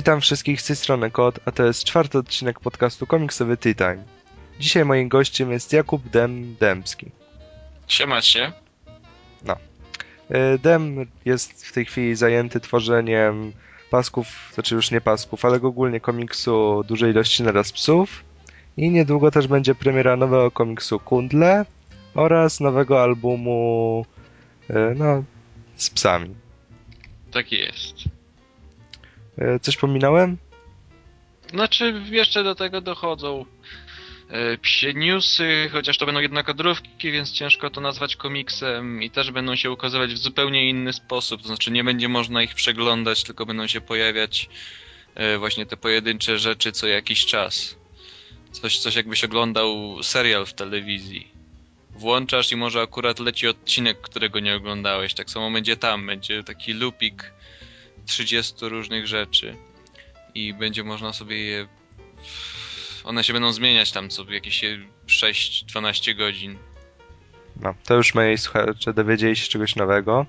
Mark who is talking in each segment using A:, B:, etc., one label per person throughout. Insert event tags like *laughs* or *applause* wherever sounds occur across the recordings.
A: Witam wszystkich z tej strony Kod, a to jest czwarty odcinek podcastu komiksowy Tea Time. Dzisiaj moim gościem jest Jakub Dem Demski.
B: Siema się.
A: No. Y, Dem jest w tej chwili zajęty tworzeniem pasków, znaczy już nie pasków, ale ogólnie komiksu dużej ilości naraz psów. I niedługo też będzie premiera nowego komiksu Kundle oraz nowego albumu y, no, z psami.
B: Tak jest.
A: Y, Coś pominąłem?
B: Znaczy, jeszcze do tego dochodzą e, psie newsy, chociaż to będą jednokadrówki, więc ciężko to nazwać komiksem i też będą się ukazywać w zupełnie inny sposób. To znaczy, nie będzie można ich przeglądać, tylko będą się pojawiać e, właśnie te pojedyncze rzeczy co jakiś czas. Coś, coś jakbyś oglądał serial w telewizji. Włączasz i może akurat leci odcinek, którego nie oglądałeś. Tak samo będzie tam, będzie taki lupik 30 różnych rzeczy i będzie można sobie je. One się będą zmieniać tam co jakieś 6-12 godzin.
A: No, to już moi słuchacze dowiedzieli się czegoś nowego,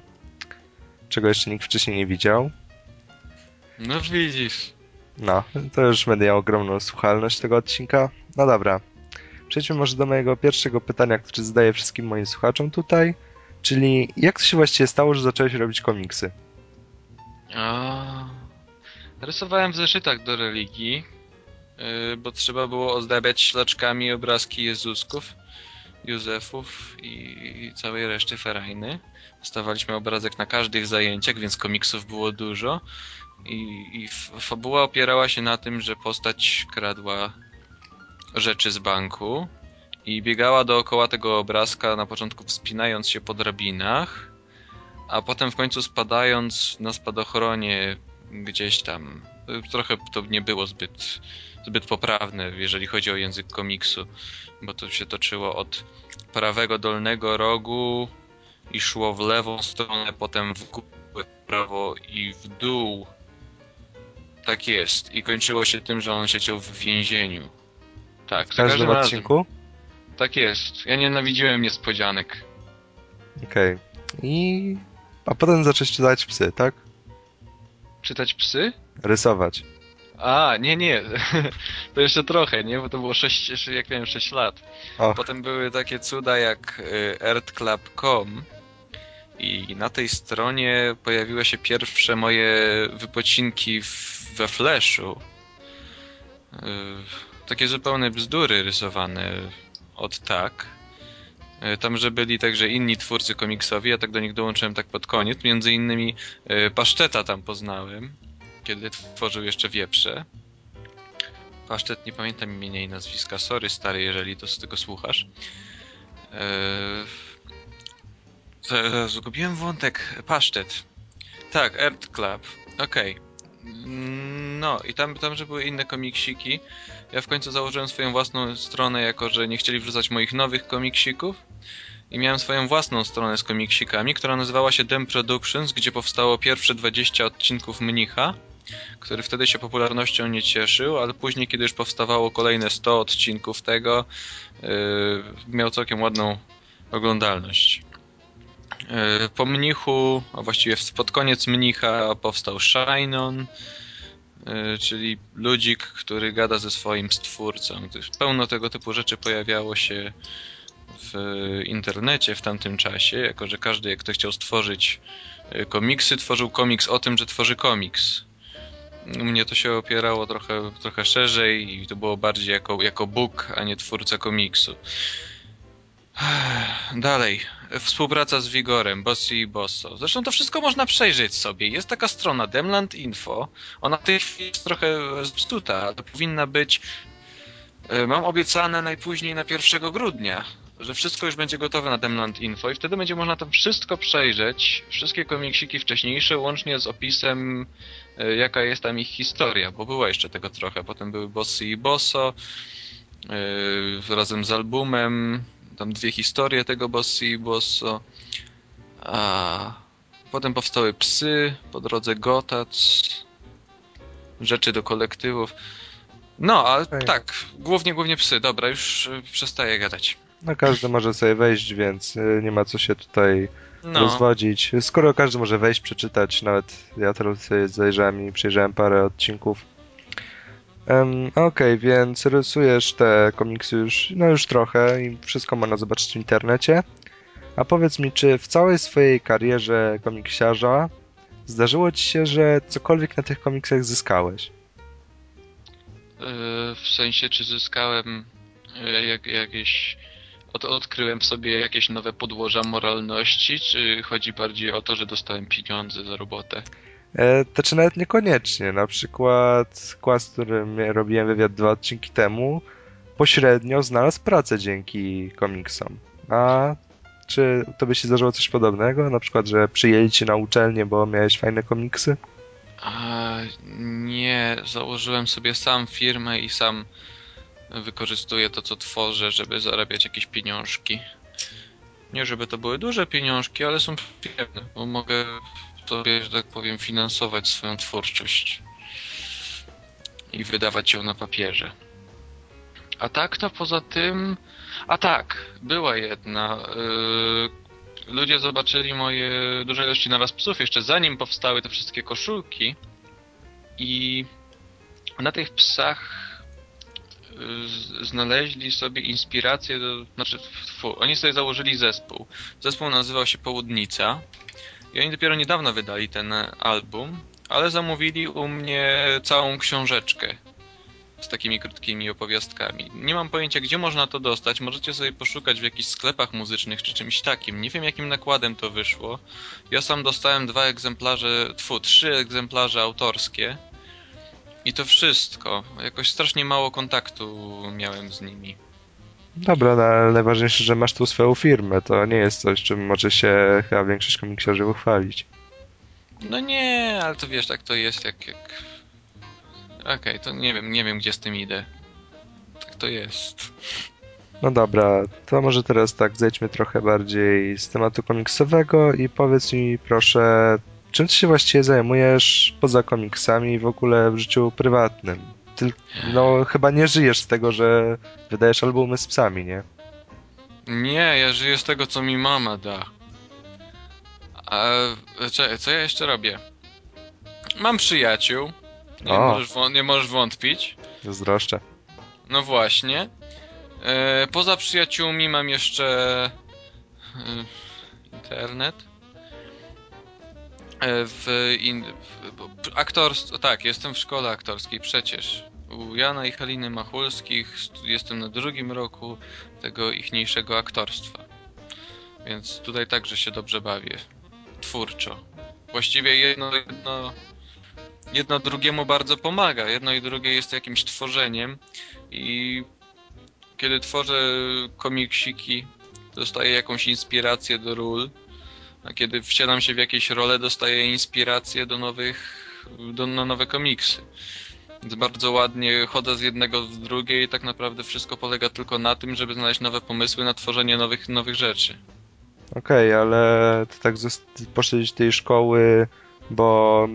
A: czego jeszcze nikt wcześniej nie widział.
B: No widzisz.
A: No, to już będę miał ogromną słuchalność tego odcinka. No dobra, przejdźmy może do mojego pierwszego pytania, które zadaję wszystkim moim słuchaczom tutaj, czyli jak to się właściwie stało, że zacząłeś robić komiksy?
B: A... Rysowałem w zeszytach do religii, yy, bo trzeba było ozdabiać ślaczkami obrazki Jezusków, Józefów i całej reszty ferajny. Dostawaliśmy obrazek na każdych zajęciach, więc komiksów było dużo. I, i fabuła opierała się na tym, że postać kradła rzeczy z banku i biegała dookoła tego obrazka, na początku wspinając się po drabinach, a potem w końcu spadając na spadochronie gdzieś tam. Trochę to nie było zbyt, zbyt poprawne, jeżeli chodzi o język komiksu, bo to się toczyło od prawego dolnego rogu i szło w lewą stronę, potem w górę, w prawo i w dół. Tak jest. I kończyło się tym, że on siedział w więzieniu. Tak,
A: W każdym
B: razem.
A: odcinku?
B: Tak jest. Ja nienawidziłem niespodzianek.
A: Okej. I... A potem zacząłeś czytać psy, tak?
B: Czytać psy?
A: Rysować.
B: A, nie, nie. *laughs* To jeszcze trochę, nie? Bo to było 6, jak miałem 6 lat.
A: Och,
B: Potem były takie cuda jak y, earthclub.com i na tej stronie pojawiły się pierwsze moje wypocinki w, we Flashu. Y, takie zupełne bzdury rysowane od tak. Y, Tam, że byli także inni twórcy komiksowi, ja tak do nich dołączyłem tak pod koniec. Między innymi y, Paszteta tam poznałem, kiedy tworzył jeszcze wieprze. Pasztet, nie pamiętam imienia i nazwiska. Sorry, stary, jeżeli to z tego słuchasz. Eee... Zgubiłem wątek. Pasztet. Tak, Earth Club. Okej. Mm, No i tam, tam, że były inne komiksiki. Ja w końcu założyłem swoją własną stronę, jako że nie chcieli wrzucać moich nowych komiksików. I miałem swoją własną stronę z komiksikami, która nazywała się Dem Productions, gdzie powstało pierwsze 20 odcinków Mnicha który wtedy się popularnością nie cieszył, ale później, kiedy już powstawało kolejne 100 odcinków tego, yy, miał całkiem ładną oglądalność. Yy, po mnichu, a właściwie pod koniec mnicha powstał Shinon, yy, czyli ludzik, który gada ze swoim stwórcą. Pełno tego typu rzeczy pojawiało się w internecie w tamtym czasie, jako że każdy, kto chciał stworzyć yy, komiksy, tworzył komiks o tym, że tworzy komiks. U mnie to się opierało trochę, trochę szerzej i to było bardziej jako, jako Bóg, a nie twórca komiksu. Dalej. Współpraca z Wigorem, Bossy i Bosso. Zresztą to wszystko można przejrzeć sobie. Jest taka strona Demland Info. Ona w tej chwili jest trochę zepsuta, ale powinna być. e, Mam obiecane najpóźniej na 1 grudnia, że wszystko już będzie gotowe na Demland Info i wtedy będzie można tam wszystko przejrzeć. Wszystkie komiksiki wcześniejsze, łącznie z opisem e, jaka jest tam ich historia, bo była jeszcze tego trochę. Potem były Bossy i Bosso yy, razem z albumem. Tam dwie historie tego Bossy i Bosso. A potem powstały psy, po drodze Gotac, rzeczy do kolektywów. No, ale
A: Okej.
B: tak, głównie, głównie psy. Dobra, już y, przestaję gadać.
A: no każdy może sobie wejść, więc y, nie ma co się tutaj
B: No,
A: rozwodzić. Skoro każdy może wejść, przeczytać, nawet ja teraz sobie zajrzałem i przejrzałem parę odcinków. Um, Okej, więc rysujesz te komiksy już, no już trochę i wszystko można zobaczyć w internecie. A powiedz mi, czy w całej swojej karierze komiksiarza zdarzyło ci się, że cokolwiek na tych komiksach zyskałeś?
B: Yy, w sensie, czy zyskałem yy, jak, jakieś. Od, odkryłem w sobie jakieś nowe podłoża moralności, czy chodzi bardziej o to, że dostałem pieniądze za robotę?
A: E, to czy nawet niekoniecznie. Na przykład Kłas, z którym robiłem wywiad dwa odcinki temu, pośrednio znalazł pracę dzięki komiksom. A czy to by się zdarzyło coś podobnego? Na przykład, że przyjęli cię na uczelnię, bo miałeś fajne komiksy?
B: A, nie, założyłem sobie sam firmę i sam wykorzystuję to, co tworzę, żeby zarabiać jakieś pieniążki. Nie, żeby to były duże pieniążki, ale są przyjemne, bo mogę sobie, że tak powiem, finansować swoją twórczość i wydawać ją na papierze. A tak to poza tym. A tak, była jedna. Yy, ludzie zobaczyli moje duże ilości naraz psów jeszcze zanim powstały te wszystkie koszulki. I na tych psach z- znaleźli sobie inspirację do. Znaczy, fu, oni sobie założyli zespół. Zespół nazywał się Południca. I oni dopiero niedawno wydali ten album, ale zamówili u mnie całą książeczkę z takimi krótkimi opowiastkami. Nie mam pojęcia, gdzie można to dostać. Możecie sobie poszukać w jakichś sklepach muzycznych czy czymś takim. Nie wiem, jakim nakładem to wyszło. Ja sam dostałem dwa egzemplarze, tfu, trzy egzemplarze autorskie. I to wszystko. Jakoś strasznie mało kontaktu miałem z nimi.
A: Dobra, no, ale najważniejsze, że masz tu swoją firmę. To nie jest coś, czym może się chyba większość komiksiarzy uchwalić.
B: No nie, ale to wiesz, tak to jest jak... jak... Okej, to nie wiem, nie wiem gdzie z tym idę. Tak to jest.
A: No dobra, to może teraz tak, zejdźmy trochę bardziej z tematu komiksowego i powiedz mi proszę, czym ty się właściwie zajmujesz poza komiksami w ogóle w życiu prywatnym? Ty, no chyba nie żyjesz z tego, że wydajesz albumy z psami, nie?
B: Nie, ja żyję z tego, co mi mama da. A czekaj, co ja jeszcze robię? Mam przyjaciół. Nie,
A: O.
B: możesz, wą- nie możesz wątpić.
A: Zazdroszczę.
B: No właśnie. E, poza przyjaciółmi mam jeszcze e, internet. E, w, in, w aktorstwo, tak, jestem w szkole aktorskiej przecież. U Jana i Haliny Machulskich jestem na drugim roku tego ichniejszego aktorstwa. Więc tutaj także się dobrze bawię. Twórczo. Właściwie jedno, jedno, jedno drugiemu bardzo pomaga. Jedno i drugie jest jakimś tworzeniem i kiedy tworzę komiksiki, dostaję jakąś inspirację do ról, a kiedy wcielam się w jakieś role, dostaję inspirację do nowych, do, na nowe komiksy. Więc bardzo ładnie chodzę z jednego w drugie i tak naprawdę wszystko polega tylko na tym, żeby znaleźć nowe pomysły na tworzenie nowych, nowych rzeczy.
A: Okej, ale ty tak poszedłeś do tej szkoły, bo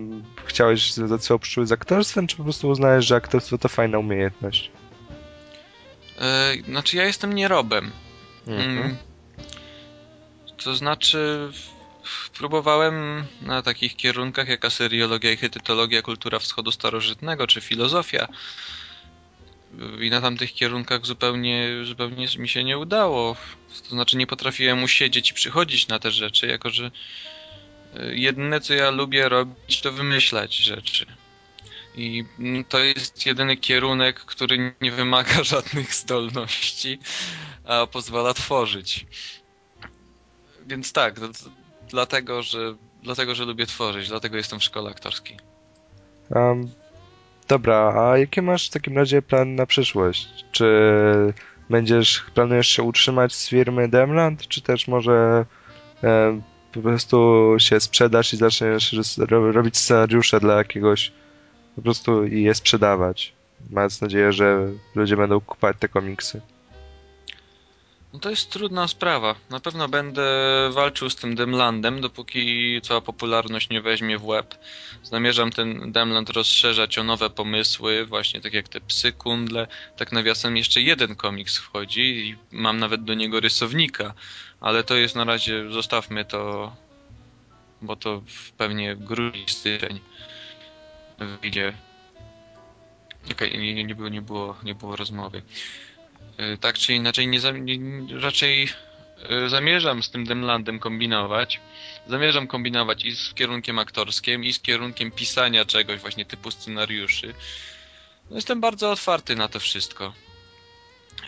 A: chciałeś związać swoją przyszłość z aktorstwem, czy po prostu uznałeś, że aktorstwo to fajna umiejętność?
B: E, znaczy ja jestem nierobem.
A: Mhm.
B: Mm. To znaczy, próbowałem na takich kierunkach jak asyriologia i hetytologia, kultura wschodu starożytnego czy filozofia. I na tamtych kierunkach zupełnie, zupełnie mi się nie udało. To znaczy, nie potrafiłem usiedzieć i przychodzić na te rzeczy, jako że y, jedyne co ja lubię robić, to wymyślać rzeczy. I to jest jedyny kierunek, który nie wymaga *laughs* żadnych zdolności, a pozwala tworzyć. Więc tak, to, dlatego, że, dlatego, że lubię tworzyć, dlatego jestem w szkole aktorskiej.
A: Em, dobra, a jakie masz w takim razie plan na przyszłość? Czy będziesz, planujesz się utrzymać z firmy Demland, czy też może em, po prostu się sprzedasz i zaczniesz ro- robić scenariusze dla jakiegoś po prostu i je sprzedawać, mając nadzieję, że ludzie będą kupować te komiksy?
B: No to jest trudna sprawa. Na pewno będę walczył z tym Demlandem, dopóki cała popularność nie weźmie w łeb. Zamierzam ten Demland rozszerzać o nowe pomysły, właśnie tak jak te psy kundle. Tak nawiasem jeszcze jeden komiks wchodzi i mam nawet do niego rysownika, ale to jest na razie, zostawmy to, bo to pewnie grudzień, styczeń wyjdzie. Okej, okay, nie, nie, było, nie, było, nie było rozmowy. E, tak czy inaczej, nie, raczej e, zamierzam z tym Demlandem kombinować. Zamierzam kombinować i z kierunkiem aktorskim, i z kierunkiem pisania czegoś, właśnie typu scenariuszy. No jestem bardzo otwarty na to wszystko.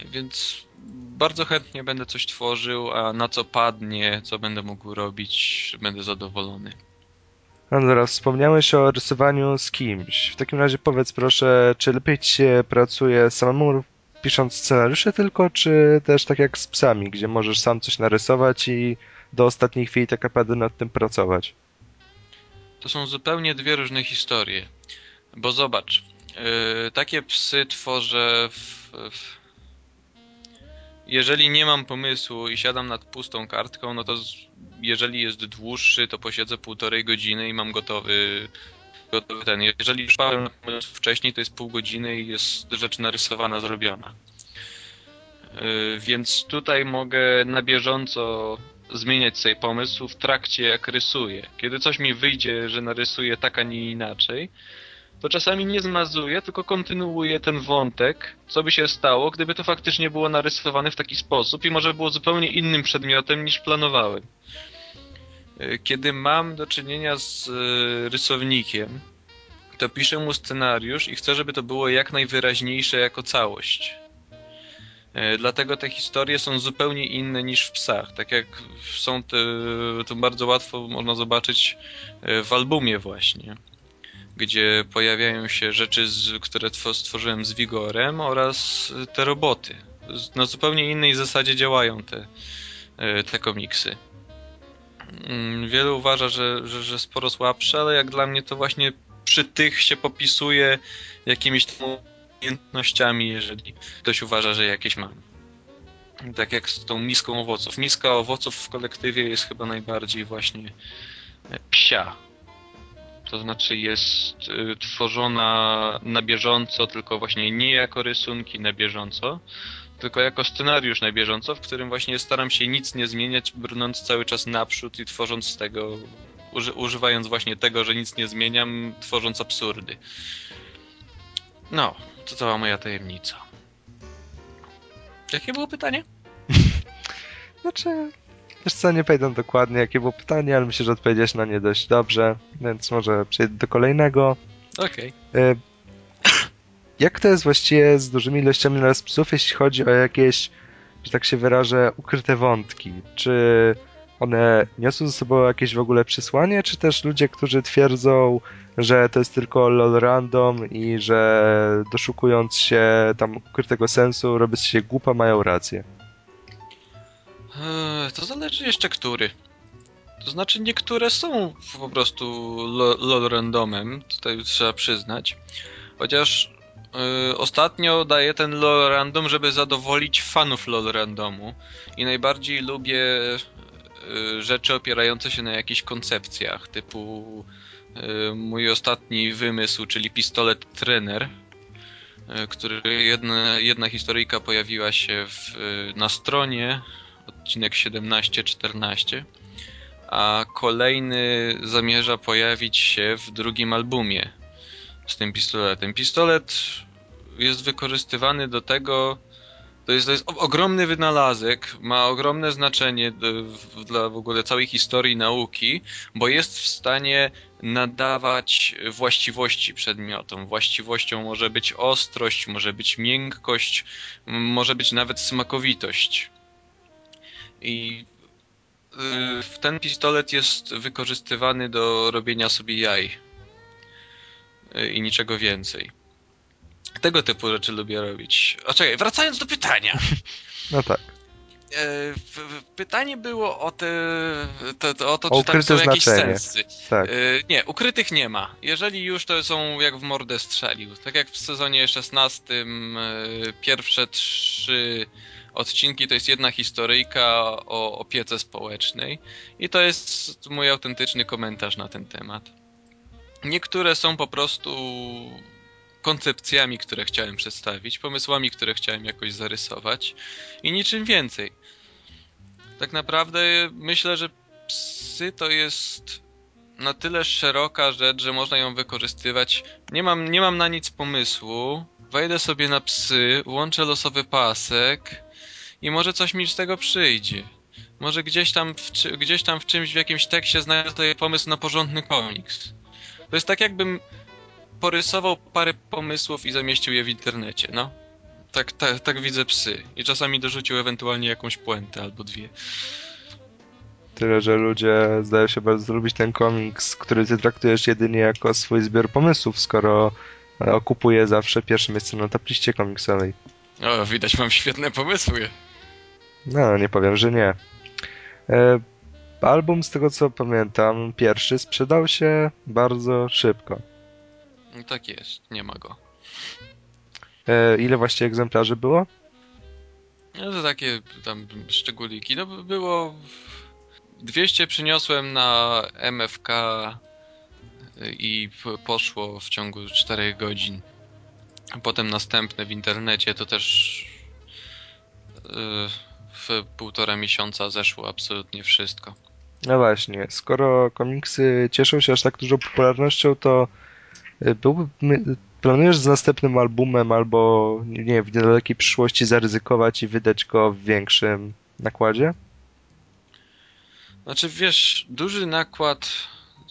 B: Więc bardzo chętnie będę coś tworzył, a na co padnie, co będę mógł robić, będę zadowolony.
A: Andra, wspomniałeś o rysowaniu z kimś. W takim razie powiedz proszę, czy lepiej ci się pracuje samemu pisząc scenariusze tylko, czy też tak jak z psami, gdzie możesz sam coś narysować i do ostatniej chwili tak naprawdę nad tym pracować?
B: To są zupełnie dwie różne historie. Bo zobacz, yy, takie psy tworzę w, w... Jeżeli nie mam pomysłu i siadam nad pustą kartką, no to z... jeżeli jest dłuższy, to posiedzę półtorej godziny i mam gotowy ten. Jeżeli już parę wcześniej, to jest pół godziny i jest rzecz narysowana, zrobiona. Yy, więc tutaj mogę na bieżąco zmieniać sobie pomysł w trakcie jak rysuję. Kiedy coś mi wyjdzie, że narysuję tak, a nie inaczej, to czasami nie zmazuję, tylko kontynuuję ten wątek, co by się stało, gdyby to faktycznie było narysowane w taki sposób i może było zupełnie innym przedmiotem niż planowałem. E, kiedy mam do czynienia z e, rysownikiem, to piszę mu scenariusz i chcę, żeby to było jak najwyraźniejsze jako całość. E, dlatego te historie są zupełnie inne niż w psach. Tak jak są te, to bardzo łatwo można zobaczyć w albumie właśnie, gdzie pojawiają się rzeczy, które stworzyłem z Wigorem oraz te roboty. Na zupełnie innej zasadzie działają te, te komiksy. Mm, wielu uważa, że, że, że sporo słabsze, ale jak dla mnie to właśnie przy tych się popisuje jakimiś tam umiejętnościami, jeżeli ktoś uważa, że jakieś mam. Tak jak z tą miską owoców. Miska owoców w kolektywie jest chyba najbardziej właśnie e, psia. To znaczy jest y, tworzona na bieżąco, tylko właśnie nie jako rysunki na bieżąco, tylko jako scenariusz na bieżąco, w którym właśnie staram się nic nie zmieniać, brnąc cały czas naprzód i tworząc z tego, uży, używając właśnie tego, że nic nie zmieniam, tworząc absurdy. No, to cała moja tajemnica. Jakie było pytanie? *laughs*
A: znaczy, wiesz co, nie pamiętam dokładnie jakie było pytanie, ale myślę, że odpowiedziałeś na nie dość dobrze, więc może przejdę do kolejnego.
B: Okej. Okay.
A: Jak to jest właściwie z dużymi ilościami psów, jeśli chodzi o jakieś, że tak się wyrażę, ukryte wątki? Czy one niosą ze sobą jakieś w ogóle przesłanie, czy też ludzie, którzy twierdzą, że to jest tylko lol random i że doszukując się tam ukrytego sensu, robiąc się głupa, mają rację?
B: Eee, to zależy jeszcze który. To znaczy niektóre są po prostu lol randomem, tutaj trzeba przyznać. Chociaż Yy, ostatnio daję ten LOL Random, żeby zadowolić fanów LOL Randomu i najbardziej lubię yy, rzeczy opierające się na jakichś koncepcjach, typu yy, mój ostatni wymysł, czyli pistolet trener, który jedna, jedna historyjka pojawiła się w, na stronie, odcinek 17-14, a kolejny zamierza pojawić się w drugim albumie z tym pistoletem. Pistolet jest wykorzystywany do tego, to jest, to jest ogromny wynalazek, ma ogromne znaczenie dla w ogóle całej historii nauki, bo jest w stanie nadawać właściwości przedmiotom. Właściwością może być ostrość, może być miękkość, może być nawet smakowitość. I y, ten pistolet jest wykorzystywany do robienia sobie jaj i niczego więcej. Tego typu rzeczy lubię robić. O czekaj, wracając do pytania. *laughs*
A: No tak.
B: E, pytanie było o, te, to, to, o to, o czy tam są jakieś sensy.
A: Tak. E,
B: nie, ukrytych nie ma. Jeżeli już, to są jak w mordę strzelił. Tak jak w sezonie 16 e, pierwsze trzy odcinki to jest jedna historyjka o opiece społecznej i to jest mój autentyczny komentarz na ten temat. Niektóre są po prostu koncepcjami, które chciałem przedstawić, pomysłami, które chciałem jakoś zarysować i niczym więcej. Tak naprawdę myślę, że psy to jest na tyle szeroka rzecz, że można ją wykorzystywać. Nie mam, nie mam na nic pomysłu. Wejdę sobie na psy, łączę losowy pasek i może coś mi z tego przyjdzie. Może gdzieś tam w, gdzieś tam w czymś, w jakimś tekście znajdę tutaj pomysł na porządny komiks. To jest tak jakbym porysował parę pomysłów i zamieścił je w internecie, no. Tak, tak, tak widzę psy. I czasami dorzucił ewentualnie jakąś puentę albo dwie.
A: Tyle, że ludzie zdają się bardzo lubić ten komiks, który ty traktujesz jedynie jako swój zbiór pomysłów, skoro okupuje zawsze pierwsze miejsce na tabliście komiksowej.
B: O, widać mam świetne pomysły.
A: No, nie powiem, że nie. E, album, z tego co pamiętam, pierwszy sprzedał się bardzo szybko.
B: No tak jest, nie ma go.
A: E, ile właściwie egzemplarzy było?
B: No to takie tam szczególiki. No było 200 przyniosłem na MFK i poszło w ciągu 4 godzin. Potem następne w internecie to też y, w półtora miesiąca zeszło absolutnie wszystko.
A: No właśnie, skoro komiksy cieszą się aż tak dużą popularnością, to y, byłby, planujesz z następnym albumem albo nie w niedalekiej przyszłości zaryzykować i wydać go w większym nakładzie?
B: Znaczy, wiesz, duży nakład,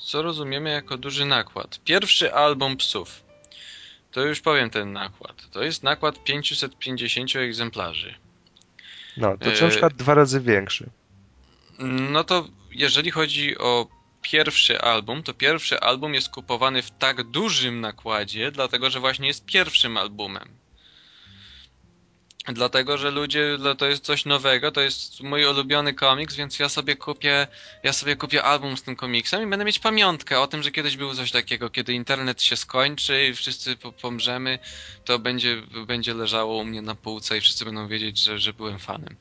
B: co rozumiemy jako duży nakład? Pierwszy album Psów. To już powiem ten nakład. To jest nakład 550 egzemplarzy.
A: No, to na przykład dwa razy większy.
B: No to jeżeli chodzi o pierwszy album, to pierwszy album jest kupowany w tak dużym nakładzie, dlatego że właśnie jest pierwszym albumem. Dlatego, że ludzie, to jest coś nowego, to jest mój ulubiony komiks, więc ja sobie kupię, ja sobie kupię album z tym komiksem i będę mieć pamiątkę o tym, że kiedyś było coś takiego, kiedy internet się skończy i wszyscy pomrzemy, to będzie, będzie leżało u mnie na półce i wszyscy będą wiedzieć, że, że byłem fanem.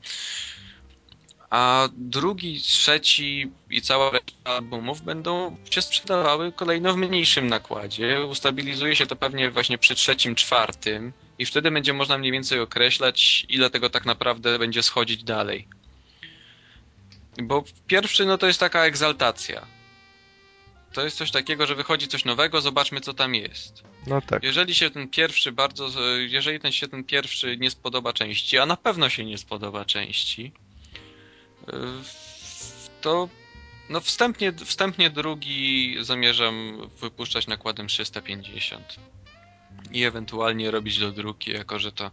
B: A drugi, trzeci i cała reszta albumów będą się sprzedawały kolejno w mniejszym nakładzie. Ustabilizuje się to pewnie właśnie przy trzecim, czwartym i wtedy będzie można mniej więcej określać, ile tego tak naprawdę będzie schodzić dalej. Bo pierwszy, no to jest taka egzaltacja. To jest coś takiego, że wychodzi coś nowego, zobaczmy co tam jest.
A: No tak.
B: Jeżeli się ten pierwszy bardzo, jeżeli ten się ten pierwszy nie spodoba części, a na pewno się nie spodoba części, to no wstępnie, wstępnie drugi zamierzam wypuszczać nakładem 350 i ewentualnie robić do druki, jako że to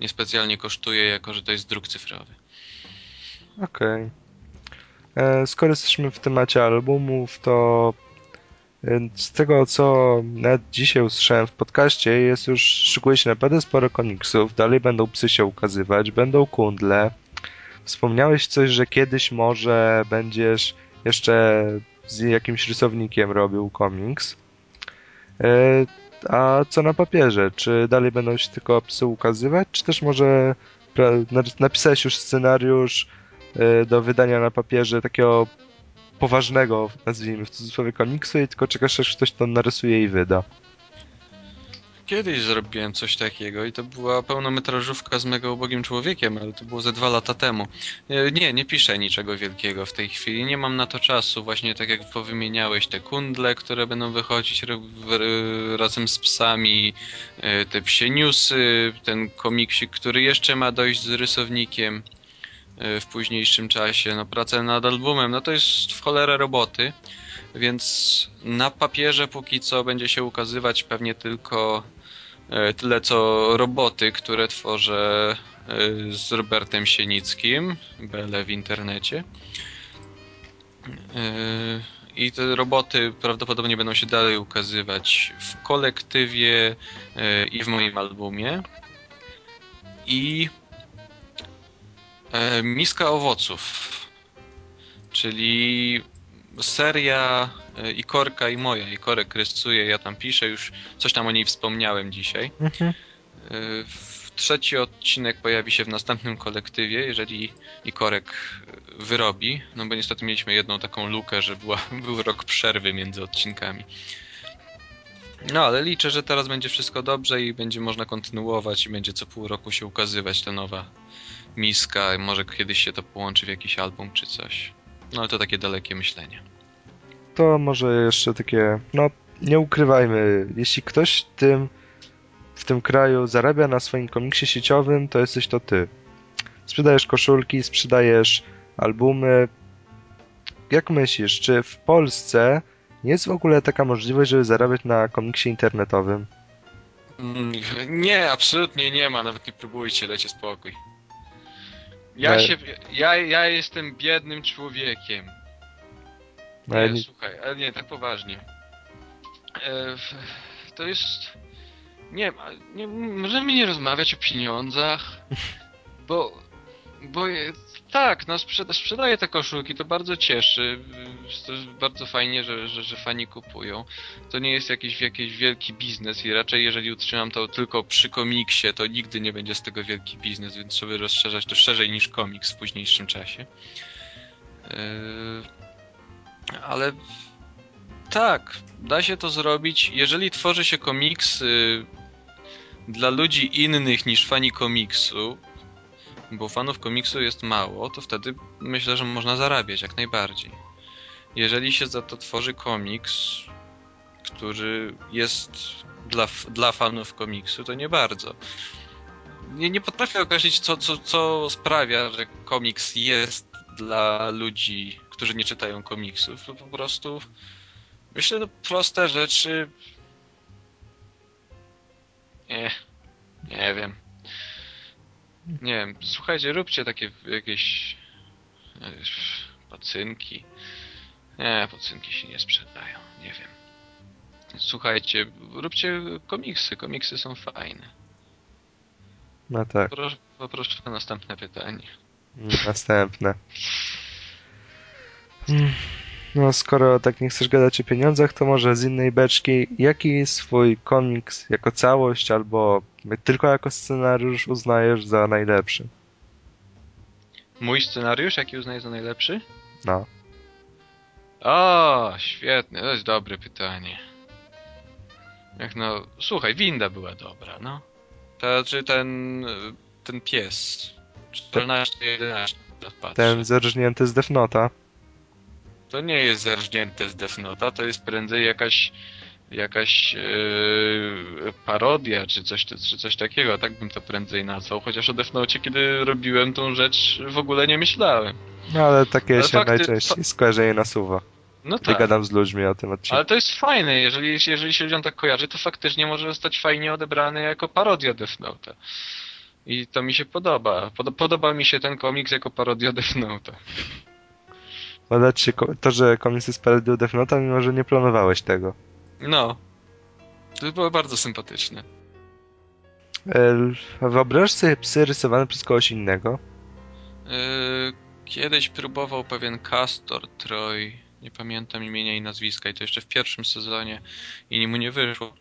B: niespecjalnie kosztuje, jako że to jest druk cyfrowy.
A: Okej. Okay. E, skoro jesteśmy w temacie albumów, to e, z tego, co nawet dzisiaj usłyszałem w podcaście, jest już, szykuje się naprawdę sporo komiksów, dalej będą psy się ukazywać, będą kundle. Wspomniałeś coś, że kiedyś może będziesz jeszcze z jakimś rysownikiem robił komiks. E, a co na papierze? Czy dalej będą się tylko psy ukazywać, czy też może napisałeś już scenariusz e, do wydania na papierze takiego poważnego, nazwijmy w cudzysłowie, komiksu i tylko czekasz, aż ktoś to narysuje i wyda?
B: Kiedyś zrobiłem coś takiego i to była pełnometrażówka z mega ubogim człowiekiem, ale to było ze dwa lata temu. E, nie, nie piszę niczego wielkiego w tej chwili, nie mam na to czasu. Właśnie tak jak powymieniałeś te kundle, które będą wychodzić razem z psami, e, te psie newsy, ten komiksik, który jeszcze ma dojść z rysownikiem e, w późniejszym czasie. No praca nad albumem, no to jest w cholerę roboty. Więc na papierze póki co będzie się ukazywać pewnie tylko tyle co roboty, które tworzę e, z Robertem Sienickim, BL w internecie. E, I te roboty prawdopodobnie będą się dalej ukazywać w kolektywie i w moim albumie. I Miska owoców, czyli seria e, i Korka i moja. I Korek rysuje, ja tam piszę, już coś tam o niej wspomniałem dzisiaj. Mhm. E, trzeci odcinek pojawi się w następnym kolektywie, jeżeli Ikorek wyrobi, no bo niestety mieliśmy jedną taką lukę, że była, *laughs* był rok przerwy między odcinkami. No, ale liczę, że teraz będzie wszystko dobrze i będzie można kontynuować i będzie co pół roku się ukazywać ta nowa miska. Może kiedyś się to połączy w jakiś album czy coś. No, ale to takie dalekie myślenie.
A: To może jeszcze takie, no nie ukrywajmy, jeśli ktoś tym w tym kraju zarabia na swoim komiksie sieciowym, to jesteś to ty. Sprzedajesz koszulki, sprzedajesz albumy. Jak myślisz, czy w Polsce jest w ogóle taka możliwość, żeby zarabiać na komiksie internetowym?
B: Mm, Nie, absolutnie nie ma, nawet nie próbujcie, dajcie spokój. Ja się, ja, ja jestem biednym człowiekiem.
A: Ale
B: Nie,
A: nie-
B: słuchaj, ale nie, tak poważnie. E, to jest... Nie, ma- nie, możemy nie rozmawiać o pieniądzach, bo... Bo tak, no sprzeda, sprzedaję te koszulki, to bardzo cieszy. To bardzo fajnie, że, że, że fani kupują. To nie jest jakiś, jakiś wielki biznes i raczej jeżeli utrzymam to tylko przy komiksie, to nigdy nie będzie z tego wielki biznes, więc trzeba rozszerzać to szerzej niż komiks w późniejszym czasie. Yy, ale tak, da się to zrobić. Jeżeli tworzy się komiksy dla ludzi innych niż fani komiksu, bo fanów komiksu jest mało, to wtedy myślę, że można zarabiać jak najbardziej. Jeżeli się za to tworzy komiks, który jest dla, dla fanów komiksu, to nie bardzo. Nie, nie potrafię określić, co, co, co sprawia, że komiks jest dla ludzi, którzy nie czytają komiksów. To po prostu myślę, no proste rzeczy. Nie, nie wiem. Nie wiem, słuchajcie, róbcie takie jakieś e, pacynki. Nie, pacynki się nie sprzedają, nie wiem. Słuchajcie, róbcie komiksy, komiksy są fajne.
A: No tak,
B: Proszę, poproszę o następne pytanie.
A: następne. No, skoro tak nie chcesz gadać o pieniądzach, to może z innej beczki, jaki swój komiks jako całość albo tylko jako scenariusz uznajesz za najlepszy?
B: Mój scenariusz, jaki uznaję za najlepszy?
A: No.
B: O, świetne, to jest dobre pytanie. Jak no, słuchaj, winda była dobra, no. To, czy ten, ten pies, 14-11, patrzę.
A: Ten zerżnięty z Death Note'a.
B: To nie jest zerżnięte z Death Note'a, to jest prędzej jakaś jakaś yy, parodia, czy coś, czy coś takiego, tak bym to prędzej nazwał, chociaż o Death Note, kiedy robiłem tą rzecz, w ogóle nie myślałem.
A: No ale takie
B: Ale
A: się
B: fakty-
A: najczęściej skojarzenie nasuwa.
B: No tak.
A: gadam z ludźmi o tym odcinku.
B: Ale to jest fajne, jeżeli, jeżeli się ludziom tak kojarzy, to faktycznie może zostać fajnie odebrany jako parodia Death Note. I to mi się podoba. Pod, podoba mi się ten komiks jako parodia Death Note.
A: Podoba ci się to, że komiks jest parodią Death Note'a, mimo że nie planowałeś tego.
B: No. To było bardzo sympatyczne.
A: El- Wyobraź sobie psy rysowane przez kogoś innego.
B: Yy, kiedyś próbował pewien Castor Troy, nie pamiętam imienia i nazwiska, i to jeszcze w pierwszym sezonie, i mu nie wyszło.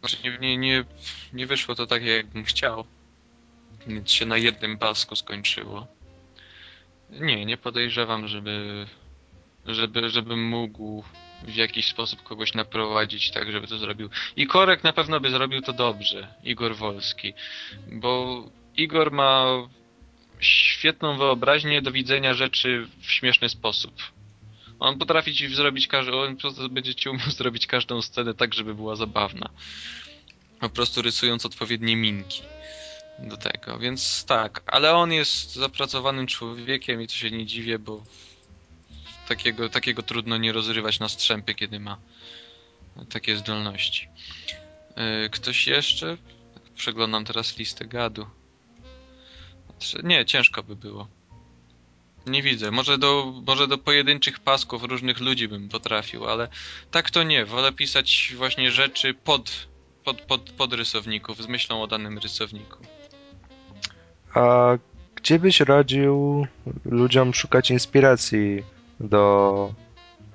B: Znaczy, nie, nie, nie, nie wyszło to tak, jakbym chciał. Więc się na jednym pasku skończyło. Nie, nie podejrzewam, żeby, żeby, żebym mógł w jakiś sposób kogoś naprowadzić tak, żeby to zrobił. I Korek na pewno by zrobił to dobrze, Igor Wolski, bo Igor ma świetną wyobraźnię do widzenia rzeczy w śmieszny sposób. On potrafi ci zrobić każdą, on będzie ci umiał *laughs* zrobić każdą scenę tak, żeby była zabawna. Po prostu rysując odpowiednie minki do tego, więc tak, ale on jest zapracowanym człowiekiem i to się nie dziwię, bo takiego, takiego trudno nie rozrywać na strzępy, kiedy ma takie zdolności. Yy, Ktoś jeszcze? Przeglądam teraz listę gadu. Nie, ciężko by było. Nie widzę. Może do, może do pojedynczych pasków różnych ludzi bym potrafił, ale tak to nie. Wolę pisać właśnie rzeczy pod, pod, pod, pod rysowników, z myślą o danym rysowniku.
A: A gdzie byś radził ludziom szukać inspiracji do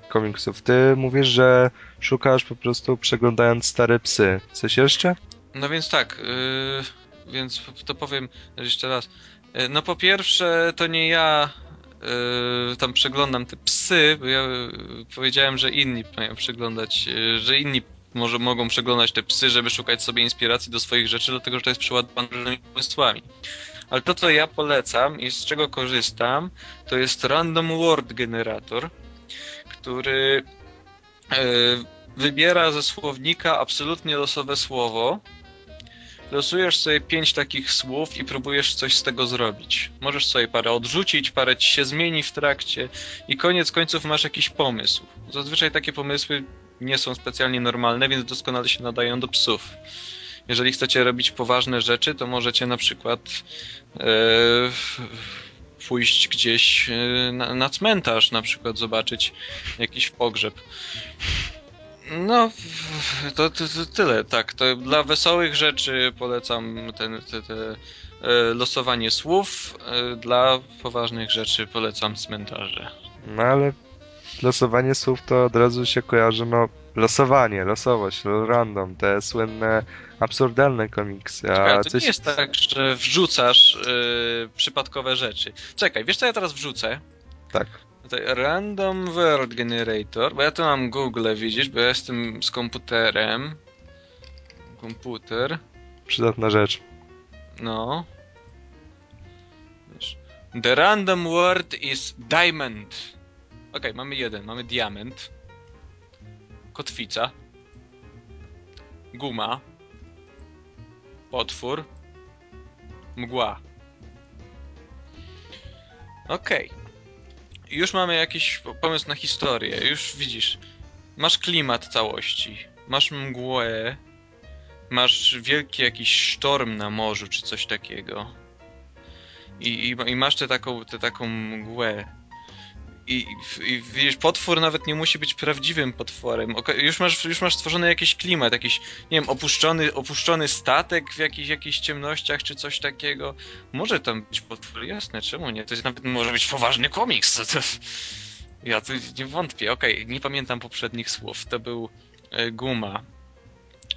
A: komiksów? Ty mówisz, że szukasz po prostu przeglądając stare psy. Coś jeszcze?
B: No więc tak, yy, więc to powiem jeszcze raz. E, no po pierwsze, to nie ja e, tam przeglądam te psy, bo ja e, powiedziałem, że inni mają przeglądać, że inni może mogą przeglądać te psy, żeby szukać sobie inspiracji do swoich rzeczy, dlatego że to jest przeładowane różnymi pomysłami. Ale to, co ja polecam i z czego korzystam, to jest Random Word Generator, który wybiera ze słownika absolutnie losowe słowo, losujesz sobie pięć takich słów i próbujesz coś z tego zrobić. Możesz sobie parę odrzucić, parę ci się zmieni w trakcie i koniec końców masz jakiś pomysł. Zazwyczaj takie pomysły nie są specjalnie normalne, więc doskonale się nadają do psów. Jeżeli chcecie robić poważne rzeczy, to możecie na przykład e, pójść gdzieś e, na, na cmentarz, na przykład zobaczyć jakiś pogrzeb. No, to, to, to, tyle, tak. To dla wesołych rzeczy polecam ten, te, te, e, losowanie słów, e, dla poważnych rzeczy polecam cmentarze.
A: No ale losowanie słów to od razu się kojarzy, no losowanie, losowość, random, te słynne, absurdalne komiksy. A
B: Czekaj, to
A: coś...
B: nie jest tak, że wrzucasz yy, przypadkowe rzeczy. Czekaj, wiesz co ja teraz wrzucę?
A: Tak.
B: Random Word Generator, bo ja tu mam Google, widzisz, bo ja jestem z komputerem. Komputer.
A: Przydatna rzecz.
B: No. The random word is diamond. Ok, mamy jeden. Mamy diament. Kotwica. Guma. Potwór. Mgła. Okej. Okay już mamy jakiś pomysł na historię, już widzisz. Masz klimat całości, masz mgłę, masz wielki jakiś sztorm na morzu, czy coś takiego. I, i, i masz tę taką, tę taką mgłę. I, I, widzisz, potwór nawet nie musi być prawdziwym potworem. Już masz, już masz stworzony jakiś klimat, jakiś, nie wiem, opuszczony, opuszczony statek w jakichś, jakichś ciemnościach, czy coś takiego. Może tam być potwór, jasne, czemu nie? To jest nawet może być poważny komiks. To, *laughs* to... Ja tu nie wątpię. Okej, okay, nie pamiętam poprzednich słów. To był e, Guma.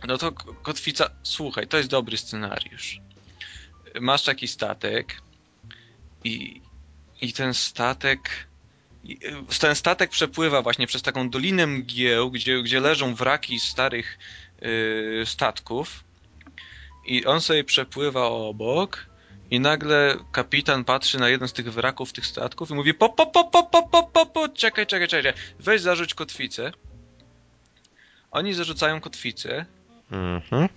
B: No to Kotwica, słuchaj, to jest dobry scenariusz. Masz taki statek i, i ten statek ten statek przepływa właśnie przez taką dolinę mgieł, gdzie, gdzie leżą wraki starych yy, statków i on sobie przepływa obok i nagle kapitan patrzy na jeden z tych wraków tych statków i mówi po po po po po po po, po czekaj, czekaj, czekaj, weź zarzuć kotwicę. Oni zarzucają kotwicę mhm.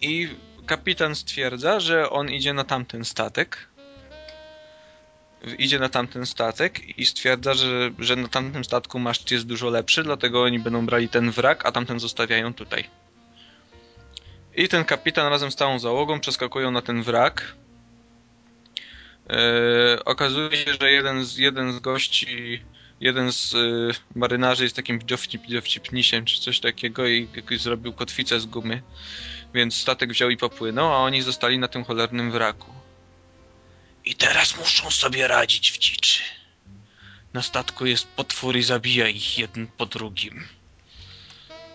B: i kapitan stwierdza, że on idzie na tamten statek idzie na tamten statek i stwierdza, że, że na tamtym statku maszt jest dużo lepszy, dlatego oni będą brali ten wrak, a tamten zostawiają tutaj. I ten kapitan razem z całą załogą przeskakują na ten wrak. Yy, okazuje się, że jeden z, jeden z gości, jeden z yy, marynarzy jest takim dowcipnisiem czy coś takiego i, i zrobił kotwicę z gumy. Więc statek wziął i popłynął, a oni zostali na tym cholernym wraku. I teraz muszą sobie radzić w dziczy. Na statku jest potwór i zabija ich jeden po drugim.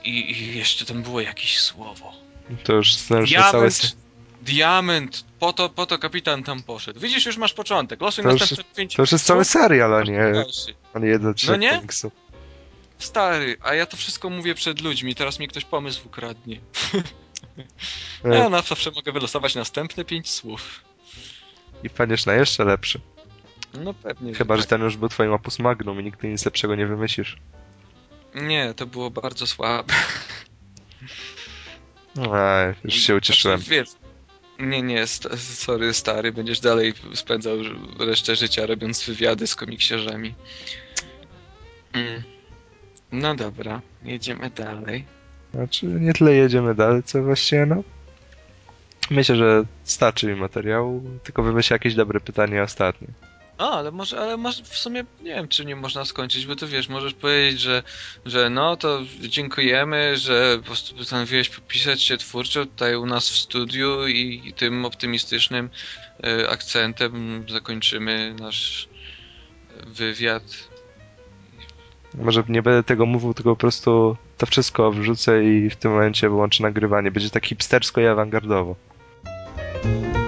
B: I, i jeszcze tam było jakieś słowo.
A: To już znasz
B: całe... Diament! Po to, po to kapitan tam poszedł. Widzisz, już masz początek. Losuj to następne już, pięć...
A: To już jest cały serial, a nie, a nie jeden
B: No nie? Stary, a ja to wszystko mówię przed ludźmi, teraz mi ktoś pomysł ukradnie. *laughs* ja na zawsze mogę wylosować następne pięć słów.
A: I wpadniesz na jeszcze lepszy.
B: No pewnie.
A: Chyba,
B: że,
A: że ten już był twoim opus magnum i nigdy nic lepszego nie wymyślisz.
B: Nie, to było bardzo słabe.
A: A, już się ucieszyłem.
B: Znaczy, wiesz, nie, nie, st sorry stary, będziesz dalej spędzał resztę życia robiąc wywiady z komiksiarzami. Mm. No dobra, jedziemy dalej.
A: Znaczy, nie tyle jedziemy dalej, co właściwie, no, Myślę, że starczy mi materiału, tylko wymyślę jakieś dobre pytanie ostatnie.
B: A, ale może, ale masz w sumie nie wiem, czy nie można skończyć, bo to wiesz, możesz powiedzieć, że, że no to dziękujemy, że po prostu postanowiłeś popisać się twórczo tutaj u nas w studiu i tym optymistycznym y, akcentem zakończymy nasz wywiad.
A: Może nie będę tego mówił, tylko po prostu to wszystko wrzucę i w tym momencie wyłączę nagrywanie. Będzie tak hipstersko i awangardowo.
B: Thank you.